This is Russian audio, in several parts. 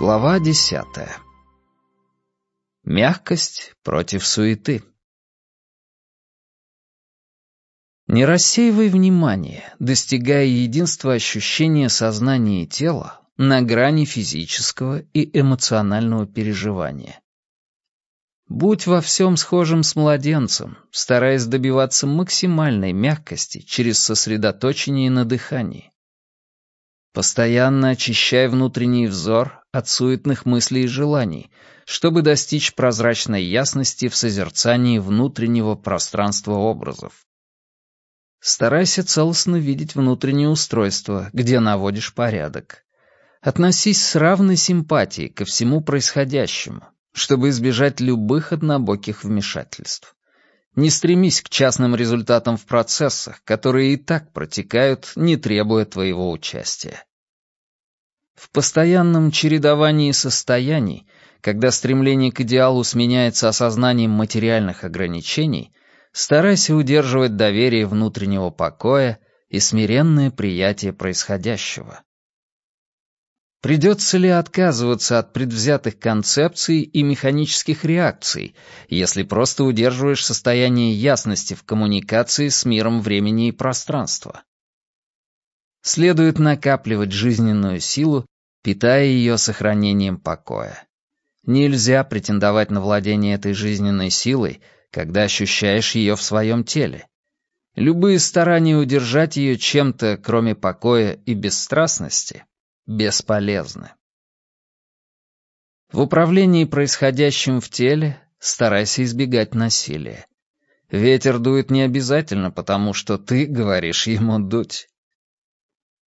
Глава десятая. Мягкость против суеты. Не рассеивай внимание, достигая единства ощущения сознания и тела на грани физического и эмоционального переживания. Будь во всем схожим с младенцем, стараясь добиваться максимальной мягкости через сосредоточение на дыхании. Постоянно очищай внутренний взор от суетных мыслей и желаний, чтобы достичь прозрачной ясности в созерцании внутреннего пространства образов. Старайся целостно видеть внутреннее устройство, где наводишь порядок. Относись с равной симпатией ко всему происходящему, чтобы избежать любых однобоких вмешательств. Не стремись к частным результатам в процессах, которые и так протекают, не требуя твоего участия. В постоянном чередовании состояний, когда стремление к идеалу сменяется осознанием материальных ограничений, старайся удерживать доверие внутреннего покоя и смиренное приятие происходящего. Придется ли отказываться от предвзятых концепций и механических реакций, если просто удерживаешь состояние ясности в коммуникации с миром времени и пространства? Следует накапливать жизненную силу, питая ее сохранением покоя. Нельзя претендовать на владение этой жизненной силой, когда ощущаешь ее в своем теле. Любые старания удержать ее чем-то, кроме покоя и бесстрастности, бесполезны. В управлении происходящим в теле старайся избегать насилия. Ветер дует не обязательно потому, что ты говоришь ему дуть.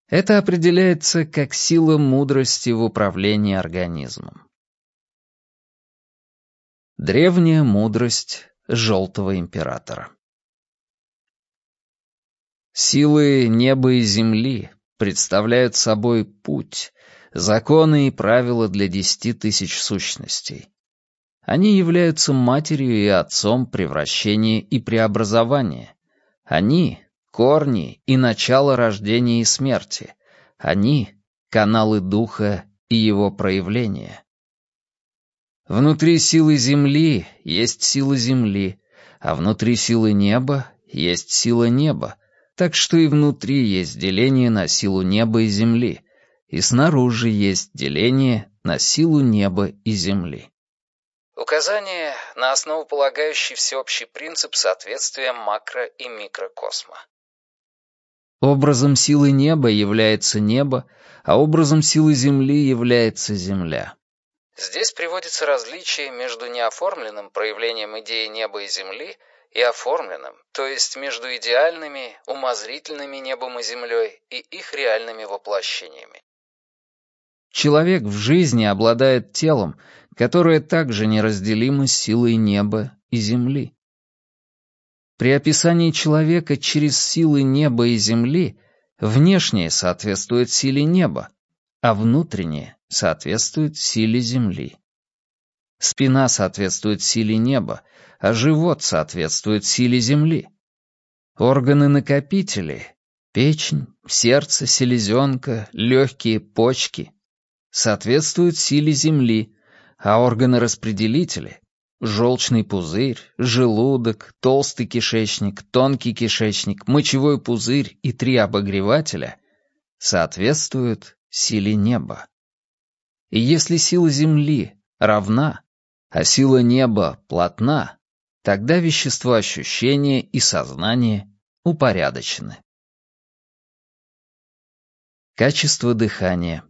Это определяется как сила мудрости в управлении организмом. Древняя мудрость Желтого Императора Силы неба и земли представляют собой путь, законы и правила для десяти тысяч сущностей. Они являются матерью и отцом превращения и преобразования. Они — корни и начало рождения и смерти. Они — каналы духа и его проявления. Внутри силы Земли есть сила Земли, а внутри силы неба есть сила неба, так что и внутри есть деление на силу неба и земли, и снаружи есть деление на силу неба и земли. Указание на основополагающий всеобщий принцип соответствия макро- и микрокосма. Образом силы неба является небо, а образом силы земли является земля. Здесь приводится различие между неоформленным проявлением идеи неба и земли – и оформленным, то есть между идеальными, умозрительными небом и землей и их реальными воплощениями. Человек в жизни обладает телом, которое также неразделимо с силой неба и земли. При описании человека через силы неба и земли внешнее соответствует силе неба, а внутреннее соответствует силе земли. Спина соответствует силе неба, а живот соответствует силе Земли. Органы-накопители — печень, сердце, селезенка, легкие, почки — соответствуют силе Земли, а органы-распределители — желчный пузырь, желудок, толстый кишечник, тонкий кишечник, мочевой пузырь и три обогревателя — соответствуют силе неба. И если сила Земли равна, а сила неба плотна, Тогда вещество ощущения и сознание упорядочены. Качество дыхания.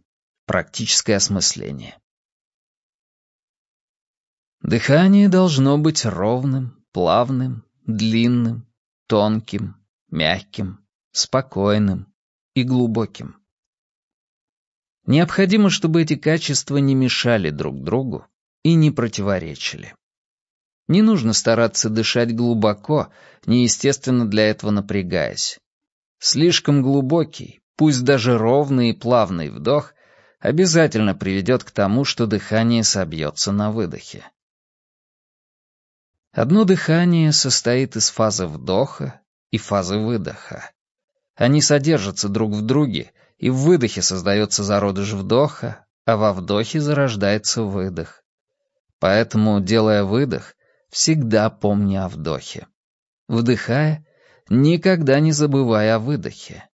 Практическое осмысление. Дыхание должно быть ровным, плавным, длинным, тонким, мягким, спокойным и глубоким. Необходимо, чтобы эти качества не мешали друг другу и не противоречили. Не нужно стараться дышать глубоко, неестественно для этого напрягаясь. Слишком глубокий, пусть даже ровный и плавный вдох обязательно приведет к тому, что дыхание собьется на выдохе. Одно дыхание состоит из фазы вдоха и фазы выдоха. Они содержатся друг в друге, и в выдохе создается зародыш вдоха, а во вдохе зарождается выдох. Поэтому, делая выдох, всегда помни о вдохе. Вдыхая, никогда не забывай о выдохе.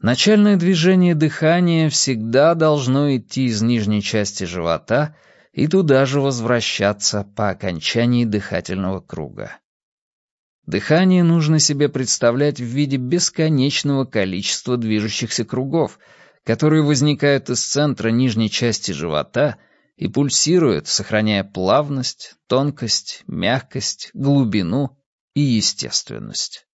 Начальное движение дыхания всегда должно идти из нижней части живота и туда же возвращаться по окончании дыхательного круга. Дыхание нужно себе представлять в виде бесконечного количества движущихся кругов, которые возникают из центра нижней части живота и пульсируют, сохраняя плавность, тонкость, мягкость, глубину и естественность.